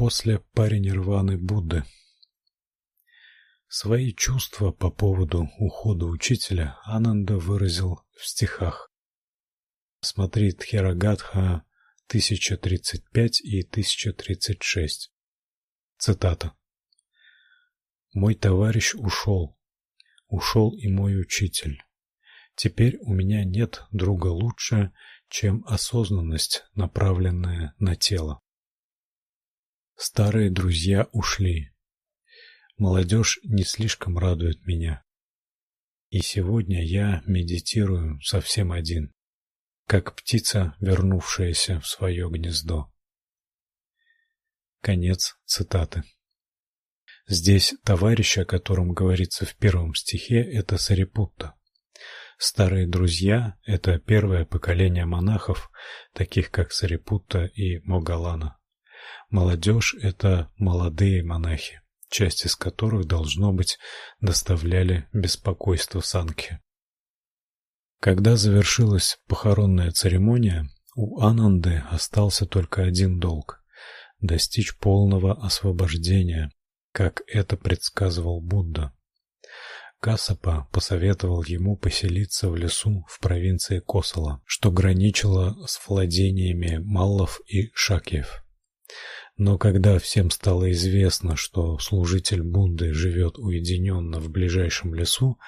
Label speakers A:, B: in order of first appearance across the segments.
A: После паринирваны Будды Свои чувства по поводу ухода учителя Ананда выразил в стихах. Смотри Тхерагатха 1035 и 1036. Цитата. Мой товарищ ушел, ушел и мой учитель. Теперь у меня нет друга лучше, чем осознанность, направленная на тело. Старые друзья ушли. Молодежь не слишком радует меня. И сегодня я медитирую совсем один, как птица, вернувшаяся в свое гнездо. Конец цитаты. Здесь товарищ, о котором говорится в первом стихе, это Сарипутта. Старые друзья это первое поколение монахов, таких как Сарипутта и Могалана. Молодежь – это молодые монахи, часть из которых должно быть доставляли беспокойство Санке. Когда завершилась похоронная церемония, у Ананды остался только один долг достичь полного освобождения, как это предсказывал Будда. Касапа посоветовал ему поселиться в лесу в провинции Косала, что граничило с владениями маллов и шакьев. Но когда всем стало известно, что служитель Будды живет уединенно в ближайшем лесу,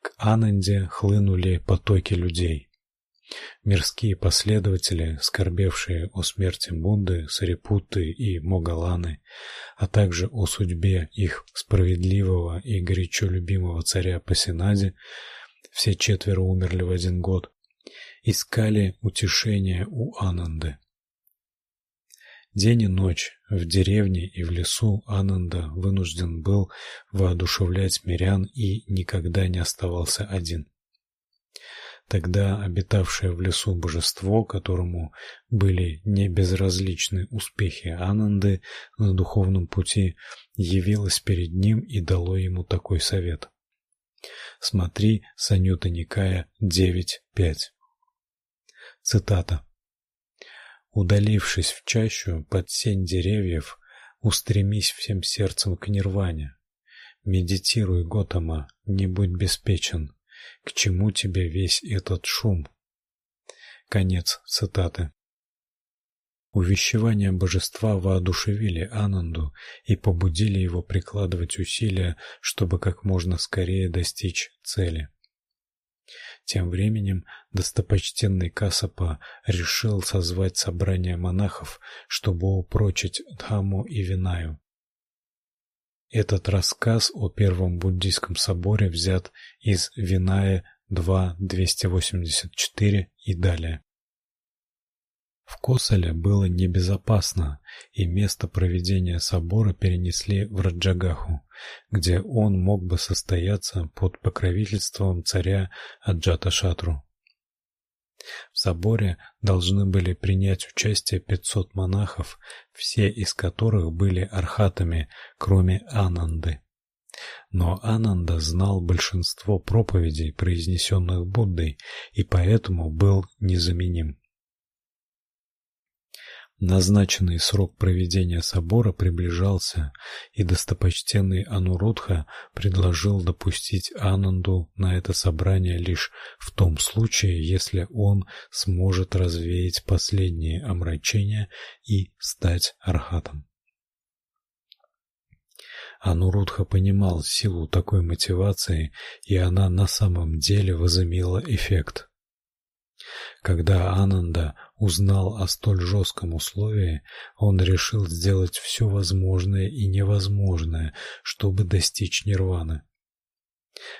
A: к Ананде хлынули потоки людей. Мирские последователи, скорбевшие о смерти Будды, Сарипутты и Могаланы, а также о судьбе их справедливого и горячо любимого царя Пасинади, все четверо умерли в один год, искали утешения у Ананды. День и ночь в деревне и в лесу Ананда вынужден был воодушевлять мирян и никогда не оставался один. Тогда обитавшее в лесу божество, которому были не безразличны успехи Ананды на духовном пути, явилось перед ним и дало ему такой совет. Смотри Санюта Никая 9.5. Цитата. Удалившись в чащу под сень деревьев, устремись всем сердцем к нирване. Медитируй, Готама, не будь беспечен. К чему тебе весь этот шум? Конец цитаты. Увещевания божества воодушевили Ананду и побудили его прикладывать усилия, чтобы как можно скорее достичь цели. Тем временем достопочтенный Касапа решил созвать собрание монахов, чтобы упрочить Дхамму и Винаю. Этот рассказ о первом буддийском соборе взят из Виная 2.284 и далее. В Косале было небезопасно, и место проведения собора перенесли в Раджагаху, где он мог бы состояться под покровительством царя Аджаташатру. В соборе должны были принять участие 500 монахов, все из которых были архатами, кроме Ананды. Но Ананда знал большинство проповедей, произнесенных Буддой, и поэтому был незаменим. Назначенный срок проведения собора приближался, и достопочтенный Анурудха предложил допустить Ананду на это собрание лишь в том случае, если он сможет развеять последние омрачения и стать архатом. Анурудха понимал силу такой мотивации, и она на самом деле возымела эффект. Когда Ананда узнал о столь жестком условии, он решил сделать все возможное и невозможное, чтобы достичь нирваны.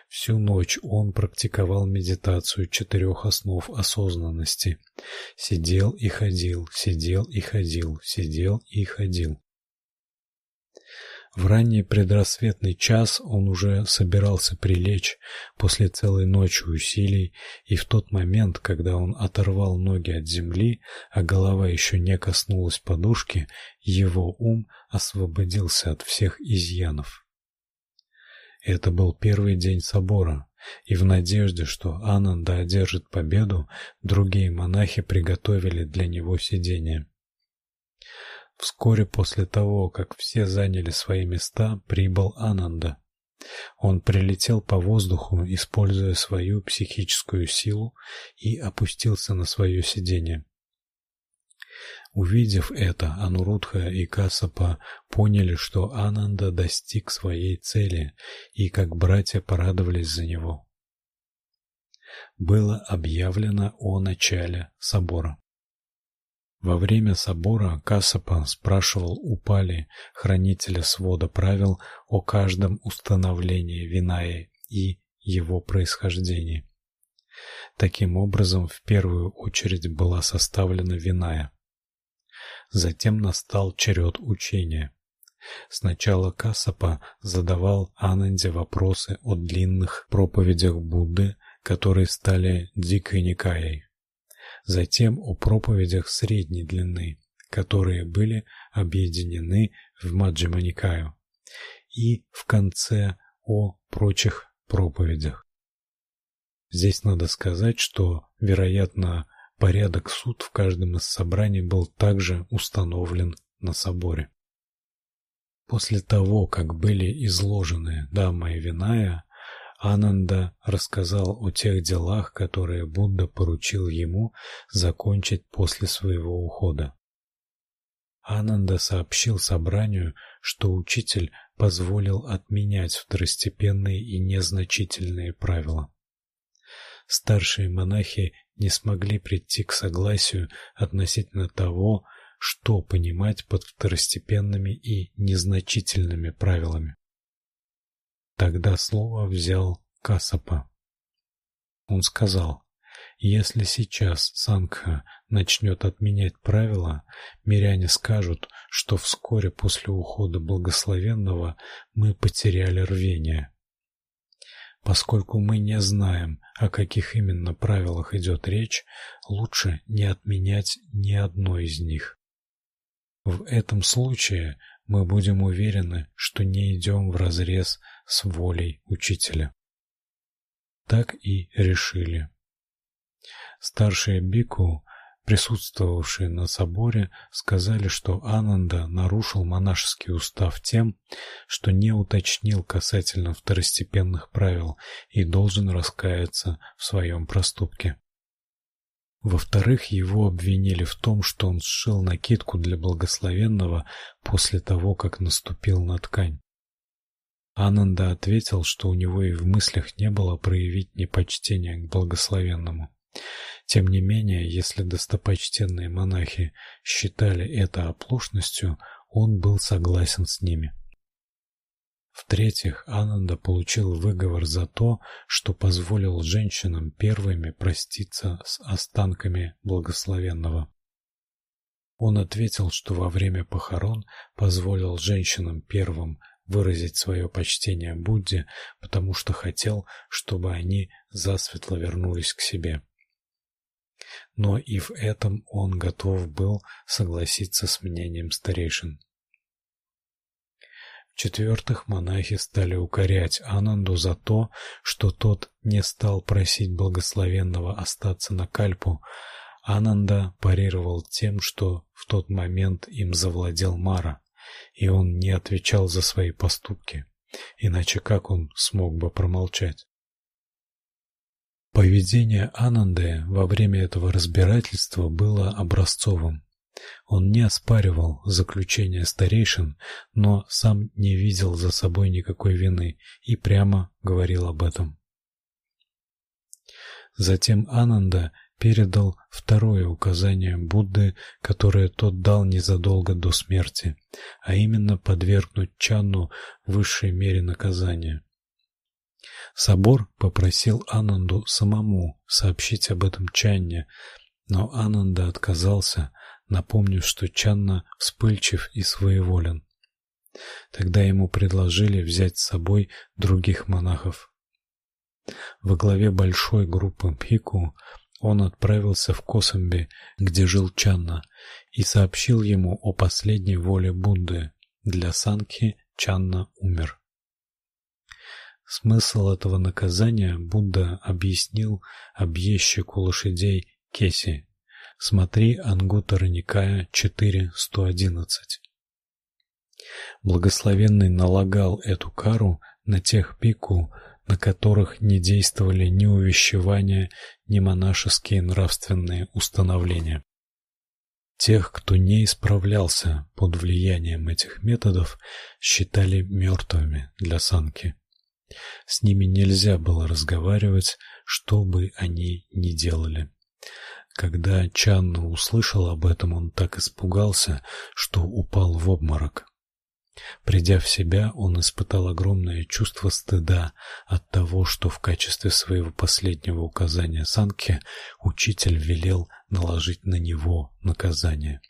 A: Всю ночь он практиковал медитацию четырех основ осознанности. Сидел и ходил, сидел и ходил, сидел и ходил. В ранний предрассветный час он уже собирался прилечь после целой ночи усилий, и в тот момент, когда он оторвал ноги от земли, а голова еще не коснулась подушки, его ум освободился от всех изъянов. Это был первый день собора, и в надежде, что Ананда одержит победу, другие монахи приготовили для него сидение. Вскоре после того, как все заняли свои места, прибыл Ананда. Он прилетел по воздуху, используя свою психическую силу, и опустился на свое сиденье. Увидев это, Анурудха и Касапа поняли, что Ананда достиг своей цели, и как братья порадовались за него. Было объявлено о начале собора. Во время собора Касапа спрашивал у Пали, хранителя свода правил, о каждом установлении Винаи и его происхождении. Таким образом, в первую очередь была составлена Виная. Затем настал черед учения. Сначала Касапа задавал Ананде вопросы о длинных проповедях Будды, которые стали дикой никаей. Затем о проповедях средней длины, которые были объединены в Маджхима Никаю. И в конце о прочих проповедях. Здесь надо сказать, что, вероятно, Порядок суд в каждом из собраний был также установлен на соборе. После того, как были изложены Дhamma и Виная, Ананда рассказал о тех делах, которые Будда поручил ему закончить после своего ухода. Ананда сообщил собранию, что учитель позволил отменять второстепенные и незначительные правила. Старшие монахи не смогли прийти к согласию относительно того, что понимать под второстепенными и незначительными правилами. Тогда слово взял Касапа. Он сказал: "Если сейчас Сангха начнет отменять правила, миряне скажут, что вскоре после ухода благословенного мы потеряли рвение. Поскольку мы не знаем, о каких именно правилах идет речь, лучше не отменять ни одно из них. В этом случае мы будем уверены, что не идем вразрез с волей учителя. Так и решили. Старшие бику присутствовавшие на соборе сказали, что Ананда нарушил монашеский устав тем, что не уточнил касательно второстепенных правил и должен раскаяться в своем проступке. Во-вторых, его обвинили в том, что он сшил накидку для благословенного после того, как наступил на ткань. Ананда ответил, что у него и в мыслях не было проявить непочтение к благословенному. Тем не менее, если достопочтенные монахи считали это оплошностью, он был согласен с ними. В-третьих, Ананда получил выговор за то, что позволил женщинам первыми проститься с останками благословенного. Он ответил, что во время похорон позволил женщинам первым выразить свое почтение Будде, потому что хотел, чтобы они засветло вернулись к себе но и в этом он готов был согласиться с мнением старейшин. В-четвертых, монахи стали укорять Ананду за то, что тот не стал просить благословенного остаться на Кальпу. Ананда парировал тем, что в тот момент им завладел Мара, и он не отвечал за свои поступки. Иначе как он смог бы промолчать? Поведение Ананды во время этого разбирательства было образцовым. Он не оспаривал заключение старейшин, но сам не видел за собой никакой вины и прямо говорил об этом. Затем Ананда передал второе указание Будды, которое тот дал незадолго до смерти, а именно подвергнуть Чанну высшей мере наказания. Собор попросил Ананду самому сообщить об этом Чанне, но Ананда отказался, напомнив, что Чанна вспыльчив и своеволен. Тогда ему предложили взять с собой других монахов. Во главе большой группы Пхику он отправился в Косамби, где жил Чанна, и сообщил ему о последней воле Будды. Для Санки Чанна умер. Смысл этого наказания Будда объяснил объездчику лошадей Кеси. Смотри Ангуттара Никая 4.111. Благословенный налагал эту кару на тех пику, на которых не действовали ни увещевания, ни монашеские нравственные установления. Тех, кто не исправлялся под влиянием этих методов, считали мертвыми для санки. С ними нельзя было разговаривать, что бы они ни делали. Когда Чанна услышал об этом, он так испугался, что упал в обморок. Придя в себя, он испытал огромное чувство стыда от того, что в качестве своего последнего указания Санке учитель велел наложить на него наказание.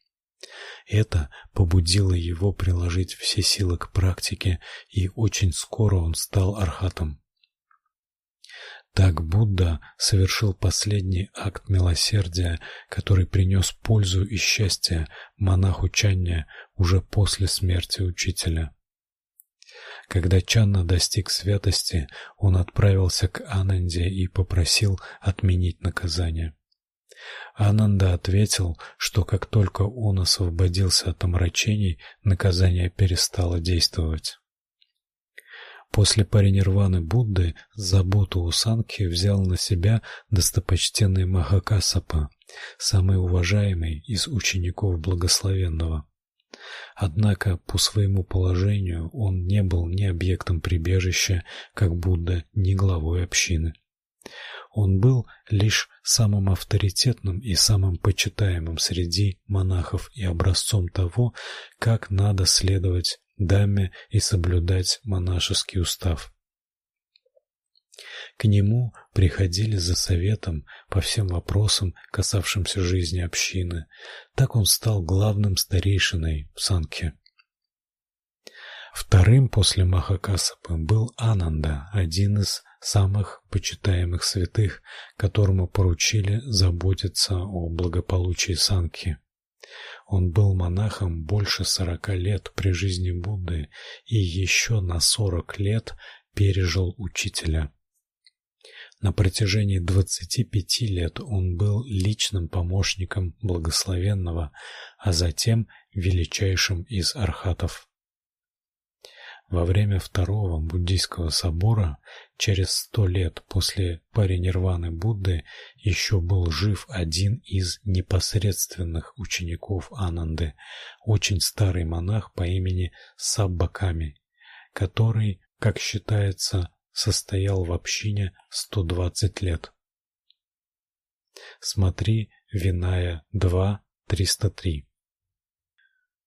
A: Это побудило его приложить все силы к практике, и очень скоро он стал архатом. Так Будда совершил последний акт милосердия, который принес пользу и счастье монаху Чанне уже после смерти учителя. Когда Чанна достиг святости, он отправился к Ананде и попросил отменить наказание. Ананда ответил, что как только он освободился от омрачений, наказание перестало действовать. После паринирваны Будды заботу у Санки взял на себя достопочтенный Махакассапа, самый уважаемый из учеников благословенного. Однако по своему положению он не был ни объектом прибежища, как Будда, ни главой общины. Он был лишь самым авторитетным и самым почитаемым среди монахов и образцом того, как надо следовать даме и соблюдать монашеский устав. К нему приходили за советом по всем вопросам, касавшимся жизни общины. Так он стал главным старейшиной в Санке. Вторым после Махакасапы был Ананда, один из самых почитаемых святых, которому поручили заботиться о благополучии Санки. Он был монахом больше сорока лет при жизни Будды и еще на сорок лет пережил учителя. На протяжении двадцати пяти лет он был личным помощником благословенного, а затем величайшим из архатов. Во время второго буддийского собора, через сто лет после паринирваны Будды, еще был жив один из непосредственных учеников Ананды, очень старый монах по имени Саббаками, который, как считается, состоял в общине 120 лет. Смотри Виная 2.303.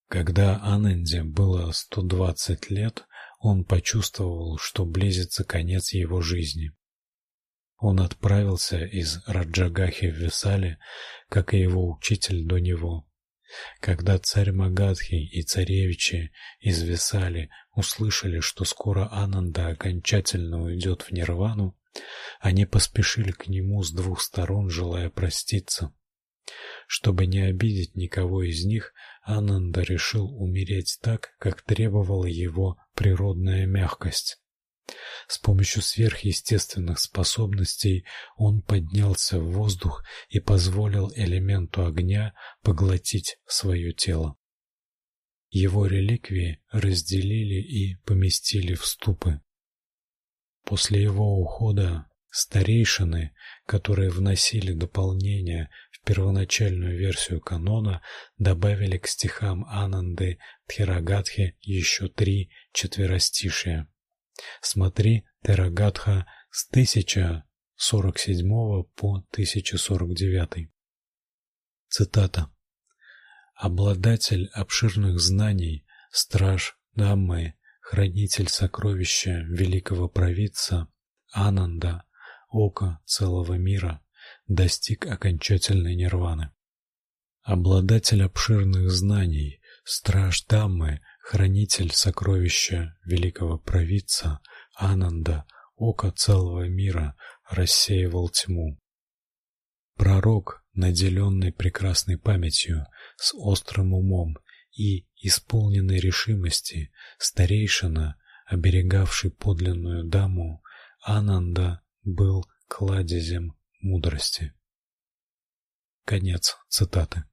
A: Когда Ананде было 120 лет, он почувствовал, что близится конец его жизни. Он отправился из Раджагахи в Висали, как и его учитель до него. Когда царь Магадхи и царевичи из Висали услышали, что скоро Ананда окончательно уйдет в нирвану, они поспешили к нему с двух сторон, желая проститься. Чтобы не обидеть никого из них, Ананда решил умереть так, как требовала его природная мягкость. С помощью сверхъестественных способностей он поднялся в воздух и позволил элементу огня поглотить свое тело. Его реликвии разделили и поместили в ступы. После его ухода старейшины, которые вносили дополнения первоначальную версию канона добавили к стихам Ананды Тхирагатхи еще три четверостишия. Смотри Терагатха с 1047 по 1049. Цитата. Обладатель обширных знаний, страж Даммы, хранитель сокровища великого провидца Ананда, око целого мира, достиг окончательной нирваны. Обладатель обширных знаний, страж Даммы, хранитель сокровища великого провидца Ананда, око целого мира, рассеивал тьму. Пророк, наделенный прекрасной памятью, с острым умом и исполненной решимости, старейшина, оберегавший подлинную даму, Ананда был кладезем мудрости. Конец цитаты.